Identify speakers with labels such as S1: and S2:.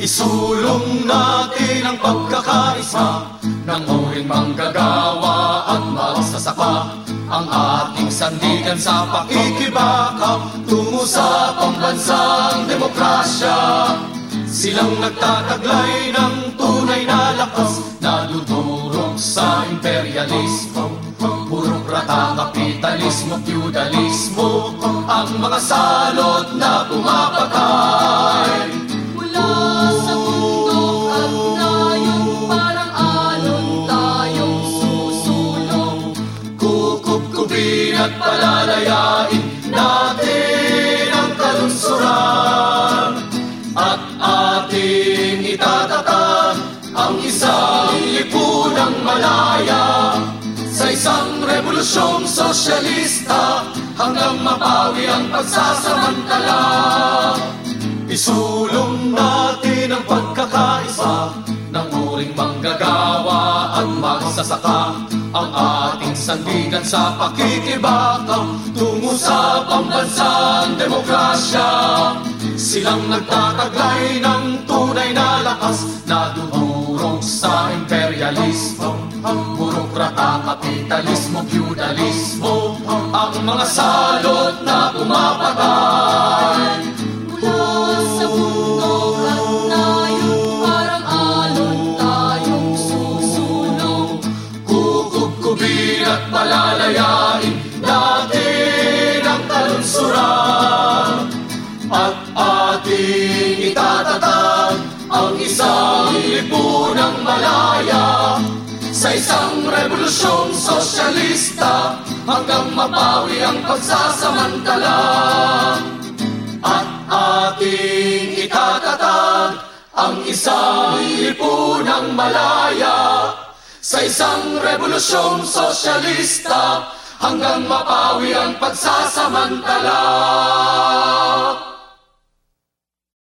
S1: Isulong natin ang pagkakaisa. Ng uring manggagawa at magsasaka ang ating sandigan sa pakikibaka. Tungo sa pambansang demokrasya. Silang nagtataglay ng tunay na lakas. Na dudurog sa imperialismo. Burokrata, kapitalismo, feudalismo. Ang mga salot na pumapatay Kukupkupin at palalayain natin ang kalunsuran At ating itatatag ang isang lipunang malaya. Sa isang revolusyong sosyalista Hanggang mapawi ang pagsasamantala. Isulong natin ang pagkakaisa ng uring manggagawa magsasaka ang ating sandigan sa pakikibaka tungo sa pambansang demokrasya. Silang nagtataglay ng tunay na lakas na dudurog sa imperialismo. Burokrata, kapitalismo, feudalismo, ang mga salot na pumapatay. Kukubkubin at palalayain natin ang kalunsuran At ating itatatag ang isang lipunang malaya. Sa isang revolusyong sosyalista Hanggang mapawi ang pagsasamantala. At ating itatatag ang isang lipunang malaya sa isang revolusyong sosyalista hanggang mapawi ang pagsasamantala.